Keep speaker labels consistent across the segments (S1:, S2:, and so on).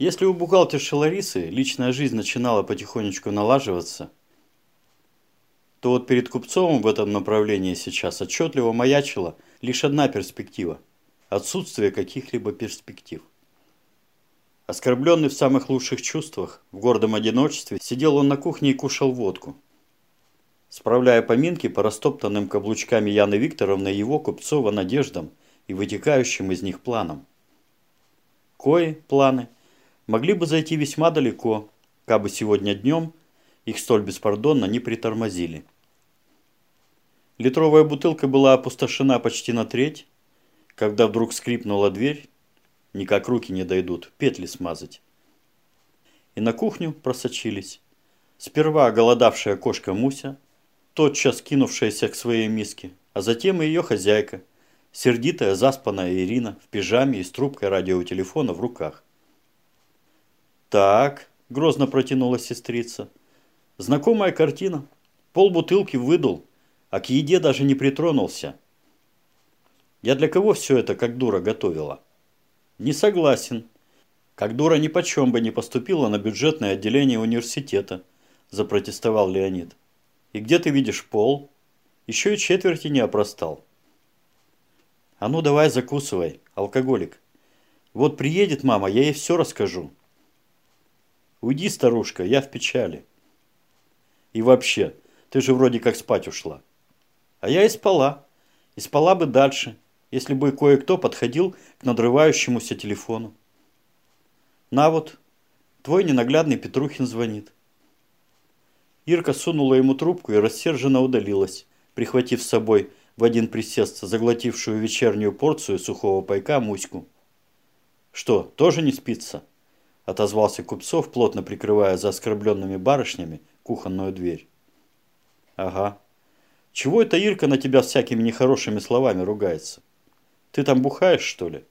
S1: Если у бухгалтерши Ларисы личная жизнь начинала потихонечку налаживаться, то вот перед Купцовым в этом направлении сейчас отчетливо маячила лишь одна перспектива – отсутствие каких-либо перспектив. Оскорбленный в самых лучших чувствах, в гордом одиночестве, сидел он на кухне и кушал водку. Справляя поминки по растоптанным каблучками Яны Викторовны его Купцова надеждам и вытекающим из них планам. Кои, планы – могли бы зайти весьма далеко, кабы сегодня днем их столь беспардонно не притормозили. Литровая бутылка была опустошена почти на треть, когда вдруг скрипнула дверь, никак руки не дойдут, петли смазать. И на кухню просочились. Сперва оголодавшая кошка Муся, тотчас кинувшаяся к своей миске, а затем и ее хозяйка, сердитая заспанная Ирина в пижаме и с трубкой радиотелефона в руках. «Так», – грозно протянула сестрица. «Знакомая картина. Пол бутылки выдал, а к еде даже не притронулся. Я для кого все это как дура готовила?» «Не согласен. Как дура ни почем бы не поступила на бюджетное отделение университета», – запротестовал Леонид. «И где ты видишь пол? Еще и четверти не опростал». «А ну давай закусывай, алкоголик. Вот приедет мама, я ей все расскажу». Уйди, старушка, я в печали. И вообще, ты же вроде как спать ушла. А я и спала. И спала бы дальше, если бы кое-кто подходил к надрывающемуся телефону. На вот, твой ненаглядный Петрухин звонит. Ирка сунула ему трубку и рассерженно удалилась, прихватив с собой в один присест заглотившую вечернюю порцию сухого пайка Муську. Что, тоже не спится? Отозвался Купцов, плотно прикрывая за оскорбленными барышнями кухонную дверь. Ага. Чего это Ирка на тебя всякими нехорошими словами ругается? Ты там бухаешь, что ли?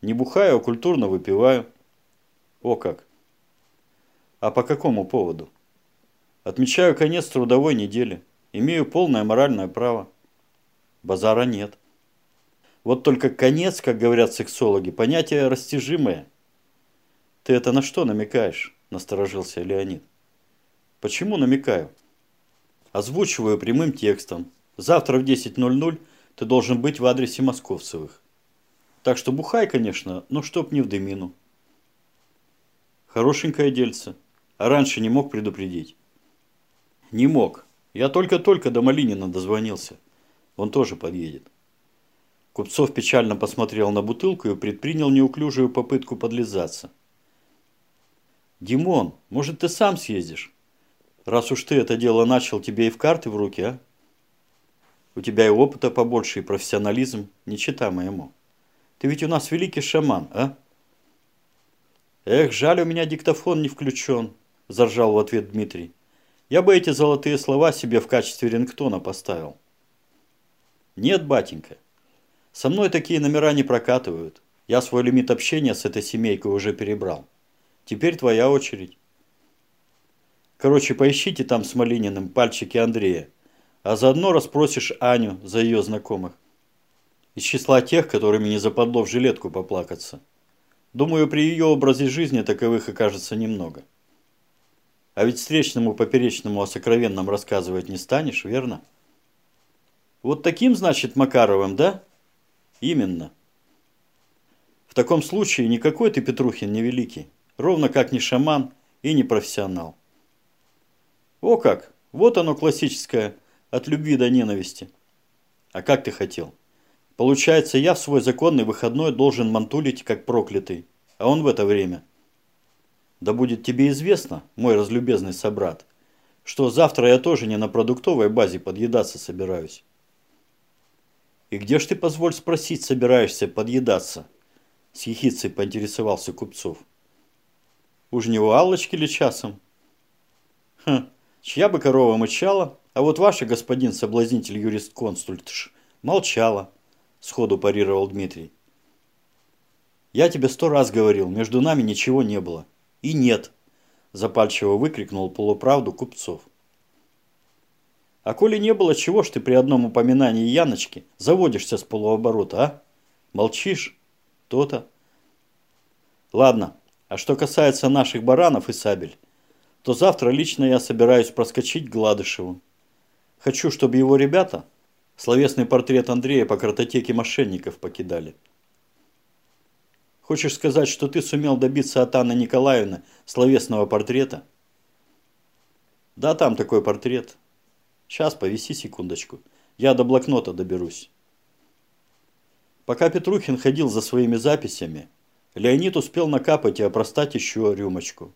S1: Не бухаю, а культурно выпиваю. О как. А по какому поводу? Отмечаю конец трудовой недели. Имею полное моральное право. Базара нет. Вот только конец, как говорят сексологи, понятие растяжимое – «Ты это на что намекаешь?» – насторожился Леонид. «Почему намекаю?» «Озвучиваю прямым текстом. Завтра в 10.00 ты должен быть в адресе Московцевых. Так что бухай, конечно, но чтоб не в дымину». «Хорошенькое дельце. А раньше не мог предупредить?» «Не мог. Я только-только до Малинина дозвонился. Он тоже подъедет». Купцов печально посмотрел на бутылку и предпринял неуклюжую попытку подлизаться. Димон, может ты сам съездишь? Раз уж ты это дело начал, тебе и в карты в руки, а? У тебя и опыта побольше, и профессионализм, не чита моему. Ты ведь у нас великий шаман, а? Эх, жаль, у меня диктофон не включен, заржал в ответ Дмитрий. Я бы эти золотые слова себе в качестве рингтона поставил. Нет, батенька, со мной такие номера не прокатывают. Я свой лимит общения с этой семейкой уже перебрал. Теперь твоя очередь. Короче, поищите там с Малининым пальчики Андрея, а заодно расспросишь Аню за ее знакомых. Из числа тех, которыми не западло в жилетку поплакаться. Думаю, при ее образе жизни таковых окажется немного. А ведь встречному поперечному о сокровенном рассказывать не станешь, верно? Вот таким, значит, Макаровым, да? Именно. В таком случае никакой ты, Петрухин, не великий ровно как не шаман и не профессионал. О как! Вот оно классическое от любви до ненависти. А как ты хотел? Получается, я в свой законный выходной должен мантулить как проклятый, а он в это время. Да будет тебе известно, мой разлюбезный собрат, что завтра я тоже не на продуктовой базе подъедаться собираюсь. И где ж ты, позволь спросить, собираешься подъедаться? С ехицей поинтересовался Купцов. Уж не у Аллочки ли часом? Хм, чья бы корова мычала, а вот ваша, господин соблазнитель юрист-консультш, молчала, сходу парировал Дмитрий. Я тебе сто раз говорил, между нами ничего не было. И нет, запальчиво выкрикнул полуправду Купцов. А коли не было, чего ж ты при одном упоминании Яночки заводишься с полуоборота, а? Молчишь? То-то. Ладно, А что касается наших баранов и сабель, то завтра лично я собираюсь проскочить к Гладышеву. Хочу, чтобы его ребята словесный портрет Андрея по картотеке мошенников покидали. Хочешь сказать, что ты сумел добиться от Анны Николаевны словесного портрета? Да, там такой портрет. Сейчас, повиси секундочку. Я до блокнота доберусь. Пока Петрухин ходил за своими записями, Леонид успел накапать и опростать еще рюмочку,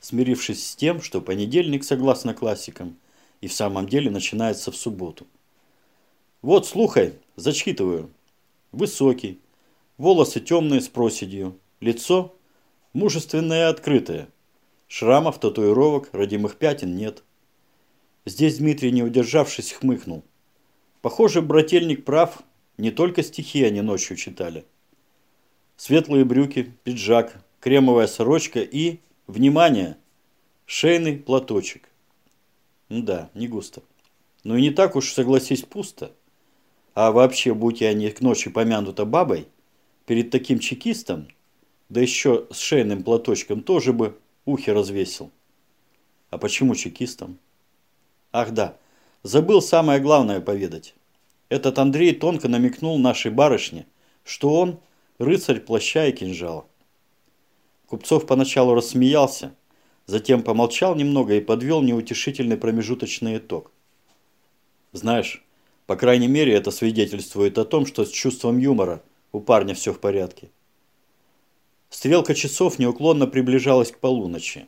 S1: смирившись с тем, что понедельник, согласно классикам, и в самом деле начинается в субботу. Вот, слухай, зачитываю. Высокий, волосы темные с проседью, лицо мужественное и открытое. Шрамов, татуировок, родимых пятен нет. Здесь Дмитрий, не удержавшись, хмыкнул. Похоже, брательник прав, не только стихи они ночью читали. Светлые брюки, пиджак, кремовая сорочка и, внимание, шейный платочек. Да, не густо. Ну и не так уж, согласись, пусто. А вообще, будь я не к ночи помянута бабой, перед таким чекистом, да еще с шейным платочком, тоже бы ухи развесил. А почему чекистом? Ах да, забыл самое главное поведать. Этот Андрей тонко намекнул нашей барышне, что он рыцарь плаща и кинжала. Купцов поначалу рассмеялся, Затем помолчал немного и подвел неутешительный промежуточный итог. Знаешь, по крайней мере, это свидетельствует о том, что с чувством юмора у парня все в порядке. Стрелка часов неуклонно приближалась к полуночи.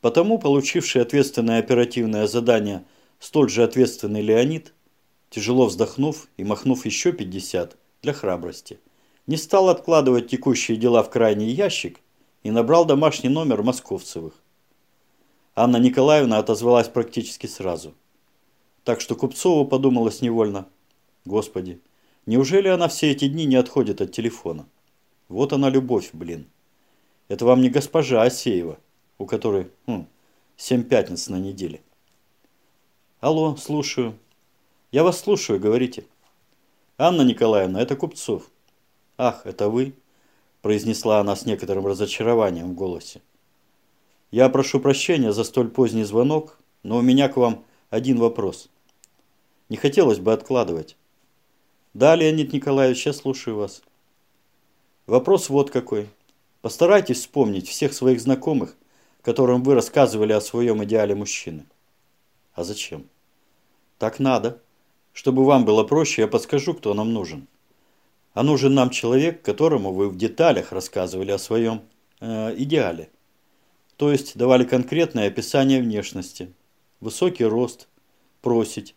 S1: Потому получивший ответственное оперативное задание столь же ответственный Леонид, тяжело вздохнув и махнув еще 50 для храбрости, не стал откладывать текущие дела в крайний ящик и набрал домашний номер Московцевых. Анна Николаевна отозвалась практически сразу. Так что Купцову подумалось невольно. Господи, неужели она все эти дни не отходит от телефона? Вот она любовь, блин. Это вам не госпожа Асеева, у которой хм, семь пятниц на неделе. Алло, слушаю. Я вас слушаю, говорите. Анна Николаевна, это Купцов. Ах, это вы? произнесла она с некоторым разочарованием в голосе. «Я прошу прощения за столь поздний звонок, но у меня к вам один вопрос. Не хотелось бы откладывать». «Да, Леонид Николаевич, я слушаю вас». Вопрос вот какой. Постарайтесь вспомнить всех своих знакомых, которым вы рассказывали о своем идеале мужчины. А зачем? Так надо. Чтобы вам было проще, я подскажу, кто нам нужен а нужен нам человек, которому вы в деталях рассказывали о своем э, идеале. То есть давали конкретное описание внешности, высокий рост, просить,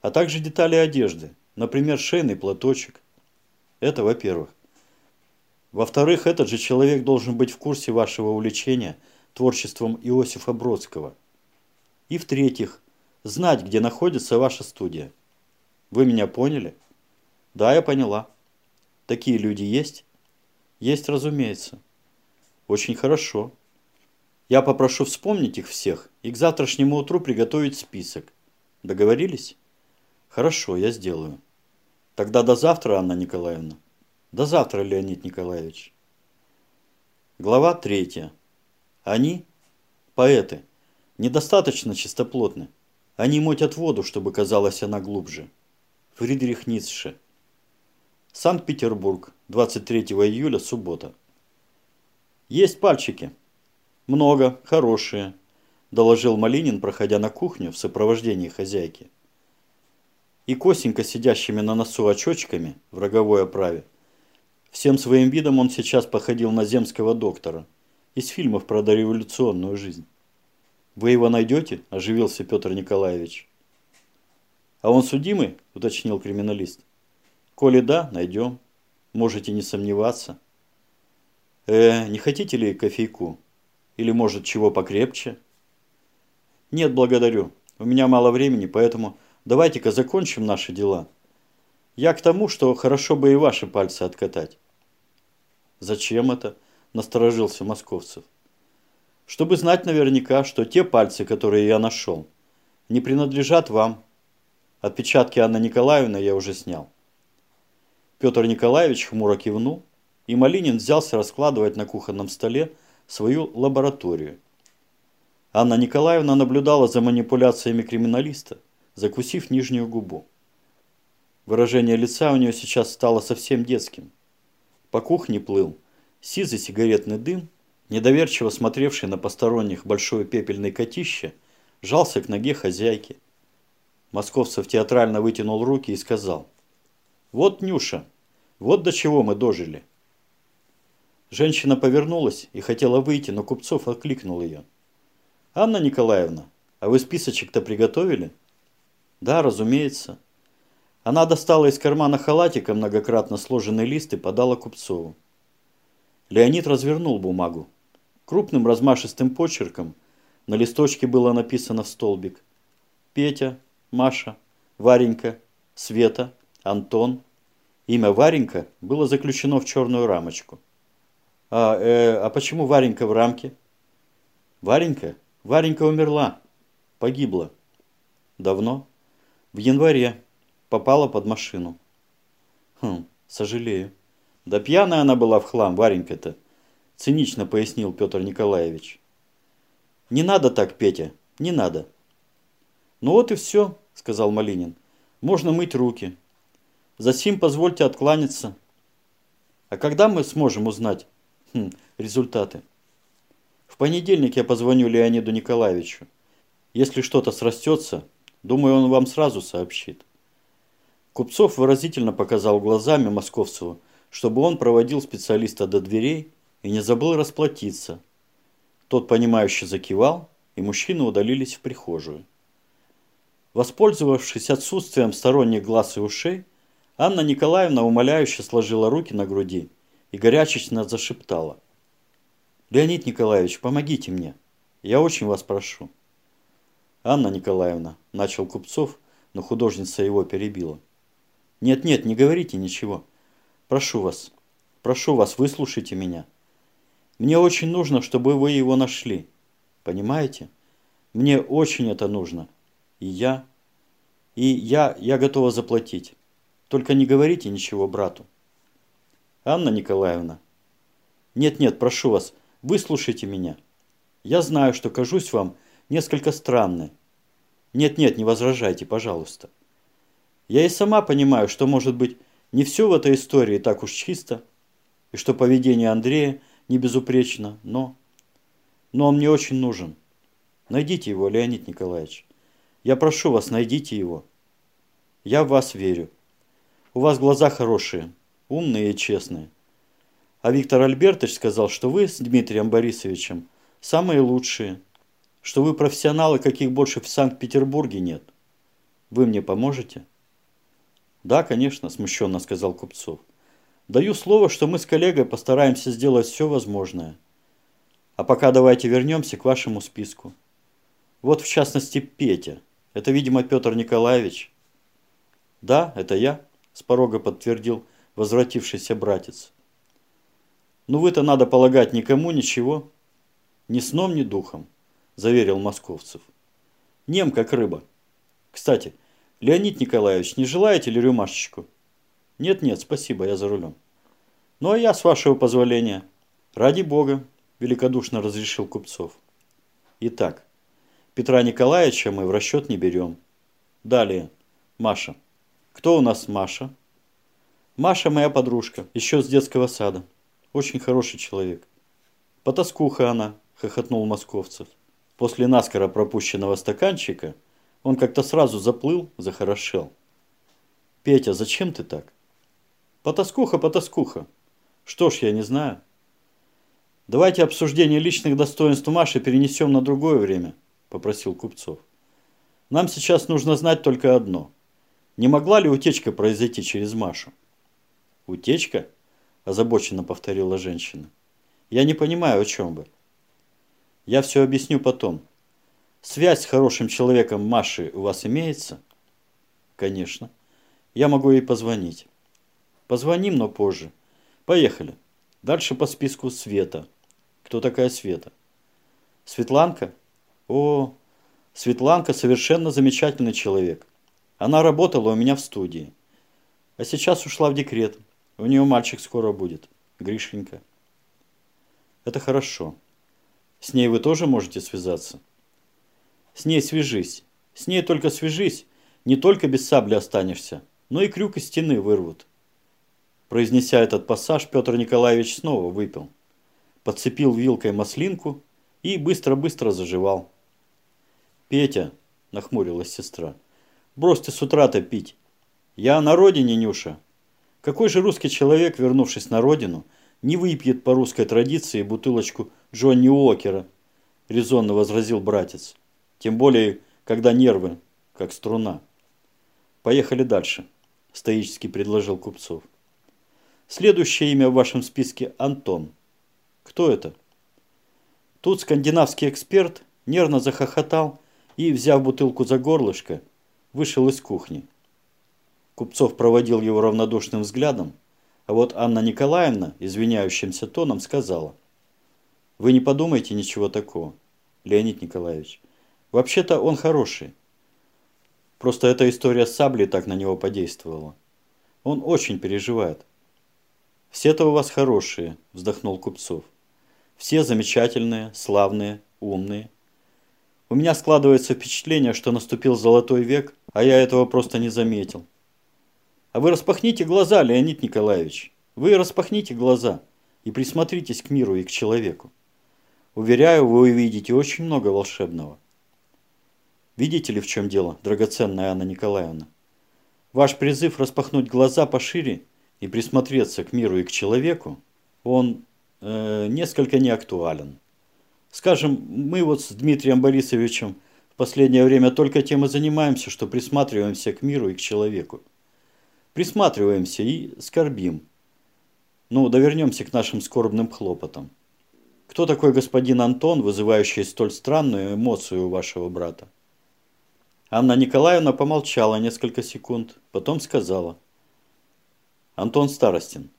S1: а также детали одежды, например, шейный платочек. Это во-первых. Во-вторых, этот же человек должен быть в курсе вашего увлечения творчеством Иосифа Бродского. И в-третьих, знать, где находится ваша студия. Вы меня поняли? Да, я поняла. Такие люди есть? Есть, разумеется. Очень хорошо. Я попрошу вспомнить их всех и к завтрашнему утру приготовить список. Договорились? Хорошо, я сделаю. Тогда до завтра, Анна Николаевна. До завтра, Леонид Николаевич. Глава третья. Они, поэты, недостаточно чистоплотны. Они мутят воду, чтобы казалась она глубже. Фридрих Ницше. Санкт-Петербург, 23 июля, суббота. Есть пальчики. Много, хорошие, доложил Малинин, проходя на кухню в сопровождении хозяйки. И косенько сидящими на носу очочками в роговой оправе. Всем своим видом он сейчас походил на земского доктора из фильмов про дореволюционную жизнь. «Вы его найдете?» – оживился Петр Николаевич. «А он судимый?» – уточнил криминалист. Коли да, найдем. Можете не сомневаться. Э, не хотите ли кофейку? Или, может, чего покрепче? Нет, благодарю. У меня мало времени, поэтому давайте-ка закончим наши дела. Я к тому, что хорошо бы и ваши пальцы откатать. Зачем это? Насторожился Московцев. Чтобы знать наверняка, что те пальцы, которые я нашел, не принадлежат вам. Отпечатки Анны Николаевны я уже снял. Петр Николаевич хмуро кивнул, и Малинин взялся раскладывать на кухонном столе свою лабораторию. Анна Николаевна наблюдала за манипуляциями криминалиста, закусив нижнюю губу. Выражение лица у нее сейчас стало совсем детским. По кухне плыл сизый сигаретный дым, недоверчиво смотревший на посторонних большое пепельное котище, жался к ноге хозяйки. Московцев театрально вытянул руки и сказал, «Вот, Нюша, вот до чего мы дожили». Женщина повернулась и хотела выйти, но Купцов окликнул ее. «Анна Николаевна, а вы списочек-то приготовили?» «Да, разумеется». Она достала из кармана халатика многократно сложенный лист и подала Купцову. Леонид развернул бумагу. Крупным размашистым почерком на листочке было написано в столбик «Петя, Маша, Варенька, Света, Антон». Имя Варенька было заключено в черную рамочку. А, э, а почему Варенька в рамке? Варенька? Варенька умерла. Погибла. Давно? В январе. Попала под машину. Хм, сожалею. Да пьяная она была в хлам, Варенька-то. Цинично пояснил Петр Николаевич. Не надо так, Петя, не надо. Ну вот и все, сказал Малинин. Можно мыть руки. Засим позвольте откланяться. А когда мы сможем узнать, Хм, результаты. В понедельник я позвоню Леониду Николаевичу. Если что-то срастется, думаю, он вам сразу сообщит. Купцов выразительно показал глазами Московцеву, чтобы он проводил специалиста до дверей и не забыл расплатиться. Тот, понимающе закивал, и мужчины удалились в прихожую. Воспользовавшись отсутствием сторонних глаз и ушей, Анна Николаевна умоляюще сложила руки на груди и горячечно зашептала. «Леонид Николаевич, помогите мне. Я очень вас прошу». «Анна Николаевна», – начал Купцов, но художница его перебила. «Нет-нет, не говорите ничего. Прошу вас, прошу вас, выслушайте меня. Мне очень нужно, чтобы вы его нашли. Понимаете? Мне очень это нужно. И я... И я... Я готова заплатить. Только не говорите ничего брату». Анна Николаевна. Нет-нет, прошу вас, выслушайте меня. Я знаю, что кажусь вам несколько странной. Нет-нет, не возражайте, пожалуйста. Я и сама понимаю, что, может быть, не все в этой истории так уж чисто, и что поведение Андрея не безупречно, но... Но он мне очень нужен. Найдите его, Леонид Николаевич. Я прошу вас, найдите его. Я в вас верю. У вас глаза хорошие, умные и честные. А Виктор Альбертович сказал, что вы с Дмитрием Борисовичем самые лучшие, что вы профессионалы, каких больше в Санкт-Петербурге нет. Вы мне поможете? Да, конечно, смущенно сказал Купцов. Даю слово, что мы с коллегой постараемся сделать все возможное. А пока давайте вернемся к вашему списку. Вот в частности Петя. Это, видимо, Петр Николаевич. Да, это я, с порога подтвердил возвратившийся братец. «Ну вы-то, надо полагать, никому ничего, ни сном, ни духом», – заверил Московцев. «Нем, как рыба. Кстати, Леонид Николаевич, не желаете ли рюмашечку?» «Нет-нет, спасибо, я за рулем». «Ну а я, с вашего позволения». «Ради бога», – великодушно разрешил Купцов. «Итак, Петра Николаевича мы в расчет не берем. Далее, Маша. Кто у нас Маша?» Маша моя подружка, еще с детского сада. Очень хороший человек. Потаскуха она, хохотнул Московцев. После наскоро пропущенного стаканчика он как-то сразу заплыл, захорошел. Петя, зачем ты так? Потаскуха, потаскуха. Что ж, я не знаю. Давайте обсуждение личных достоинств Маши перенесем на другое время, попросил Купцов. Нам сейчас нужно знать только одно. Не могла ли утечка произойти через Машу? «Утечка?» – озабоченно повторила женщина. «Я не понимаю, о чем вы». «Я все объясню потом. Связь с хорошим человеком Маши у вас имеется?» «Конечно. Я могу ей позвонить». «Позвоним, но позже. Поехали. Дальше по списку Света. Кто такая Света?» «Светланка?» «О, Светланка совершенно замечательный человек. Она работала у меня в студии. А сейчас ушла в декрет. У нее мальчик скоро будет. Гришенька. Это хорошо. С ней вы тоже можете связаться? С ней свяжись. С ней только свяжись. Не только без сабли останешься, но и крюк из стены вырвут. Произнеся этот пассаж, Петр Николаевич снова выпил. Подцепил вилкой маслинку и быстро-быстро заживал. «Петя», – нахмурилась сестра, – «брось ты с утра-то пить. Я на родине, Нюша. Какой же русский человек, вернувшись на родину, не выпьет по русской традиции бутылочку Джонни Уокера?» – резонно возразил братец. «Тем более, когда нервы, как струна». «Поехали дальше», – стоически предложил Купцов. Следующее имя в вашем списке Антон. Кто это? Тут скандинавский эксперт нервно захохотал и, взяв бутылку за горлышко, вышел из кухни. Купцов проводил его равнодушным взглядом, а вот Анна Николаевна, извиняющимся тоном, сказала. «Вы не подумайте ничего такого, Леонид Николаевич. Вообще-то он хороший. Просто эта история с саблей так на него подействовала. Он очень переживает. «Все-то у вас хорошие», – вздохнул Купцов. «Все замечательные, славные, умные. У меня складывается впечатление, что наступил золотой век, а я этого просто не заметил. А вы распахните глаза, Леонид Николаевич. Вы распахните глаза и присмотритесь к миру и к человеку. Уверяю, вы увидите очень много волшебного. Видите ли, в чем дело, драгоценная Анна Николаевна? Ваш призыв распахнуть глаза пошире и присмотреться к миру и к человеку, он э, несколько неактуален. Скажем, мы вот с Дмитрием Борисовичем последнее время только тем и занимаемся, что присматриваемся к миру и к человеку. Присматриваемся и скорбим. Ну, да вернемся к нашим скорбным хлопотам. Кто такой господин Антон, вызывающий столь странную эмоцию у вашего брата? Анна Николаевна помолчала несколько секунд, потом сказала – Антон Старостин.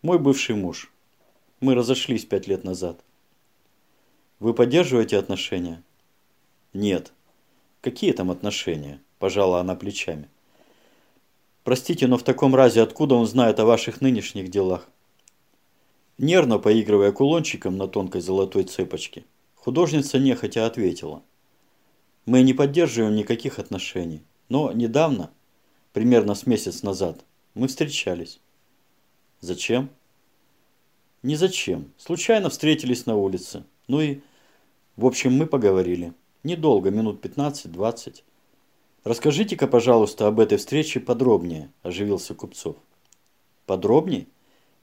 S1: Мой бывший муж. Мы разошлись пять лет назад. Вы поддерживаете отношения? Нет. Какие там отношения? Пожала она плечами. Простите, но в таком разе откуда он знает о ваших нынешних делах? Нервно поигрывая кулончиком на тонкой золотой цепочке, художница нехотя ответила. Мы не поддерживаем никаких отношений, но недавно, примерно с месяц назад, мы встречались. Зачем? Не зачем. Случайно встретились на улице. Ну и, в общем, мы поговорили. Недолго, минут 15-20. Расскажите-ка, пожалуйста, об этой встрече подробнее, оживился Купцов. Подробнее?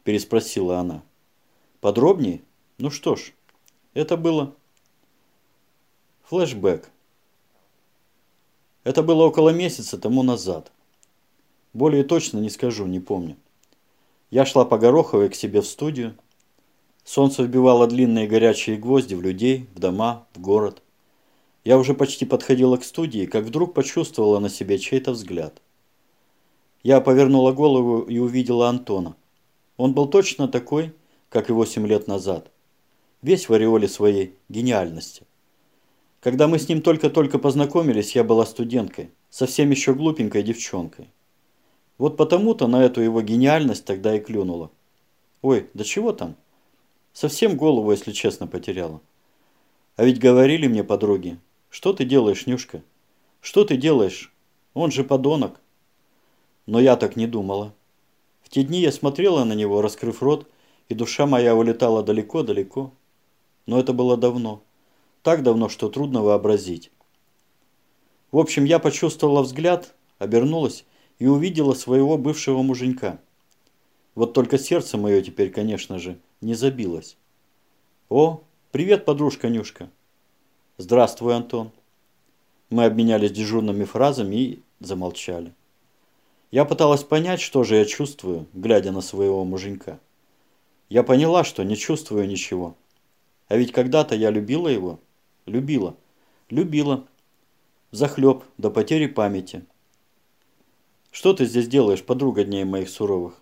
S1: Переспросила она. Подробнее? Ну что ж, это было... Флэшбэк. Это было около месяца тому назад. Более точно не скажу, не помню. Я шла по Гороховой к себе в студию. Солнце вбивало длинные горячие гвозди в людей, в дома, в город. Я уже почти подходила к студии, как вдруг почувствовала на себе чей-то взгляд. Я повернула голову и увидела Антона. Он был точно такой, как и восемь лет назад. Весь в ореоле своей гениальности. Когда мы с ним только-только познакомились, я была студенткой, совсем еще глупенькой девчонкой. Вот потому-то на эту его гениальность тогда и клюнула. Ой, да чего там? Совсем голову, если честно, потеряла. А ведь говорили мне подруги, что ты делаешь, Нюшка? Что ты делаешь? Он же подонок. Но я так не думала. В те дни я смотрела на него, раскрыв рот, и душа моя улетала далеко-далеко. Но это было давно. Так давно, что трудно вообразить. В общем, я почувствовала взгляд, обернулась и увидела своего бывшего муженька. Вот только сердце мое теперь, конечно же, не забилось. «О, привет, подружка Нюшка!» «Здравствуй, Антон!» Мы обменялись дежурными фразами и замолчали. Я пыталась понять, что же я чувствую, глядя на своего муженька. Я поняла, что не чувствую ничего. А ведь когда-то я любила его. Любила. Любила. Захлеб до потери памяти. Что ты здесь делаешь, подруга дней моих суровых?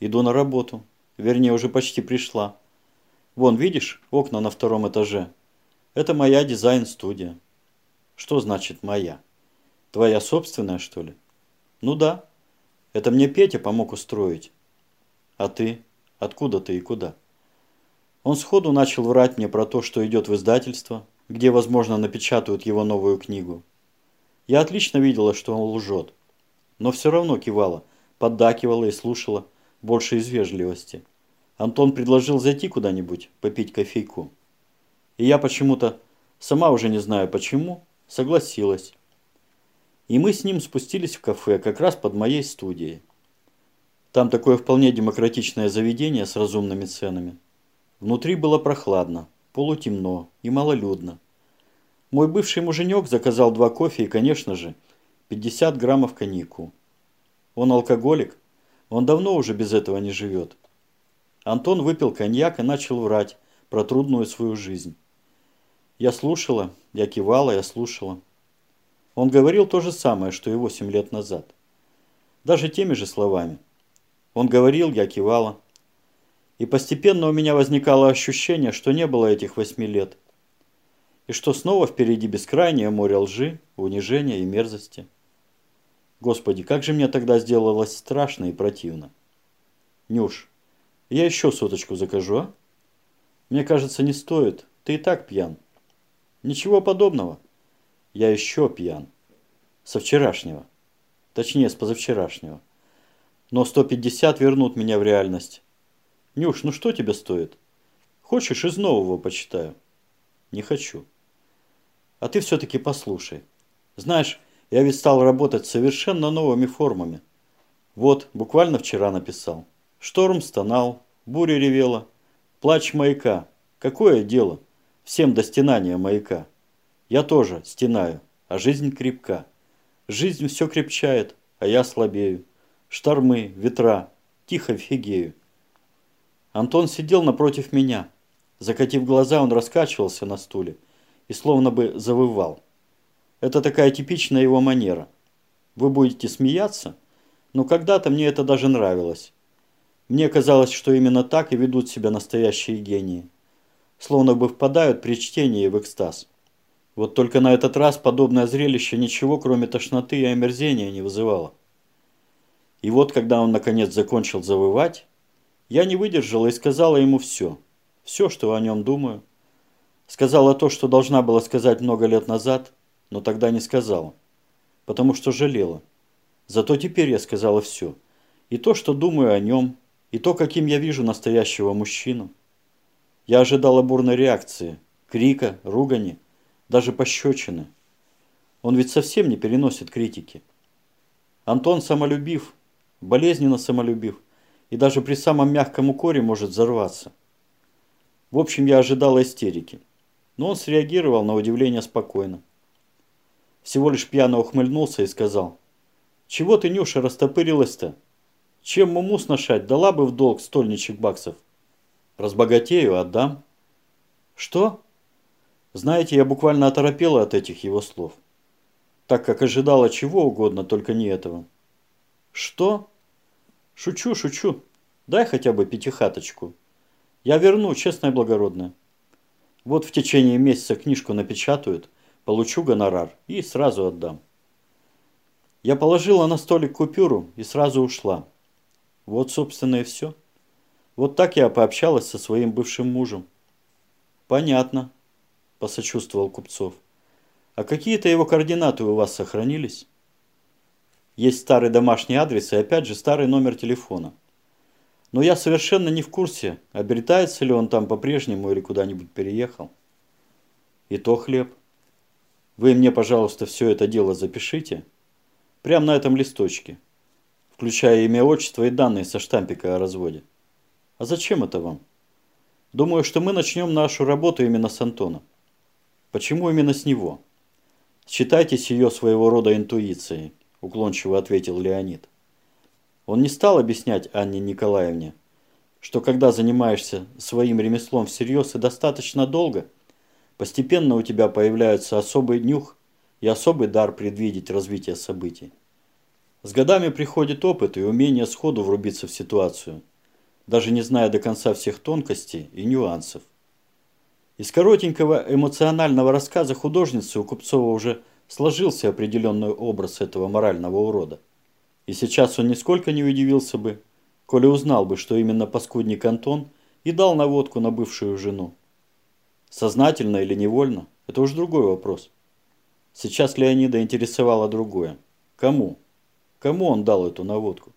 S1: Иду на работу. Вернее, уже почти пришла. Вон, видишь, окна на втором этаже. Это моя дизайн-студия. Что значит моя? Твоя собственная, что ли? Ну да. Это мне Петя помог устроить. А ты? Откуда ты и куда? Он сходу начал врать мне про то, что идет в издательство, где, возможно, напечатают его новую книгу. Я отлично видела, что он лжет, но все равно кивала, поддакивала и слушала, больше из вежливости. Антон предложил зайти куда-нибудь, попить кофейку. И я почему-то, сама уже не знаю почему, согласилась. И мы с ним спустились в кафе, как раз под моей студией. Там такое вполне демократичное заведение с разумными ценами. Внутри было прохладно, полутемно и малолюдно. Мой бывший муженек заказал два кофе и, конечно же, 50 граммов коньяку. Он алкоголик, он давно уже без этого не живет. Антон выпил коньяк и начал врать про трудную свою жизнь. Я слушала, я кивала, я слушала. Он говорил то же самое, что и 8 лет назад. Даже теми же словами. Он говорил, я кивала. И постепенно у меня возникало ощущение, что не было этих восьми лет. И что снова впереди бескрайнее море лжи, унижения и мерзости. Господи, как же мне тогда сделалось страшно и противно. Нюш, я еще соточку закажу, а? Мне кажется, не стоит. Ты и так пьян. Ничего подобного. Я еще пьян. Со вчерашнего. Точнее, с позавчерашнего. Но 150 вернут меня в реальность. Нюш, ну что тебе стоит? Хочешь, из нового почитаю? Не хочу. А ты все-таки послушай. Знаешь, я ведь стал работать совершенно новыми формами. Вот, буквально вчера написал. Шторм стонал, буря ревела. Плач маяка. Какое дело? Всем до стенания маяка. Я тоже стенаю, а жизнь крепка. Жизнь все крепчает, а я слабею. Штормы, ветра, тихо фигею. Антон сидел напротив меня. Закатив глаза, он раскачивался на стуле и словно бы завывал. Это такая типичная его манера. Вы будете смеяться, но когда-то мне это даже нравилось. Мне казалось, что именно так и ведут себя настоящие гении. Словно бы впадают при чтении в экстаз. Вот только на этот раз подобное зрелище ничего, кроме тошноты и омерзения, не вызывало. И вот, когда он наконец закончил завывать, я не выдержала и сказала ему все. Все, что о нем думаю. Сказала то, что должна была сказать много лет назад, но тогда не сказала. Потому что жалела. Зато теперь я сказала все. И то, что думаю о нем, и то, каким я вижу настоящего мужчину. Я ожидала бурной реакции, крика, ругани, даже пощечины. Он ведь совсем не переносит критики. Антон самолюбив, болезненно самолюбив, и даже при самом мягком укоре может взорваться. В общем, я ожидала истерики, но он среагировал на удивление спокойно. Всего лишь пьяно ухмыльнулся и сказал, «Чего ты, Нюша, растопырилась-то? Чем муму сношать, дала бы в долг стольничек баксов. Разбогатею, отдам». «Что?» Знаете, я буквально оторопела от этих его слов, так как ожидала чего угодно, только не этого. Что? Шучу, шучу. Дай хотя бы пятихаточку. Я верну, честно и благородно. Вот в течение месяца книжку напечатают, получу гонорар и сразу отдам. Я положила на столик купюру и сразу ушла. Вот, собственно, и все. Вот так я пообщалась со своим бывшим мужем. Понятно, посочувствовал Купцов. А какие-то его координаты у вас сохранились? Есть старый домашний адрес и опять же старый номер телефона. Но я совершенно не в курсе, обретается ли он там по-прежнему или куда-нибудь переехал. И то хлеб. Вы мне, пожалуйста, все это дело запишите. Прямо на этом листочке. Включая имя, отчество и данные со штампика о разводе. А зачем это вам? Думаю, что мы начнем нашу работу именно с Антона. Почему именно с него? Считайтесь ее своего рода интуицией, уклончиво ответил Леонид. Он не стал объяснять Анне Николаевне, что когда занимаешься своим ремеслом всерьез и достаточно долго, постепенно у тебя появляется особый нюх и особый дар предвидеть развитие событий. С годами приходит опыт и умение сходу врубиться в ситуацию, даже не зная до конца всех тонкостей и нюансов. Из коротенького эмоционального рассказа художницы у Купцова уже сложился определенный образ этого морального урода. И сейчас он нисколько не удивился бы, коли узнал бы, что именно паскудник Антон и дал наводку на бывшую жену. Сознательно или невольно, это уж другой вопрос. Сейчас Леонида интересовало другое. Кому? Кому он дал эту наводку?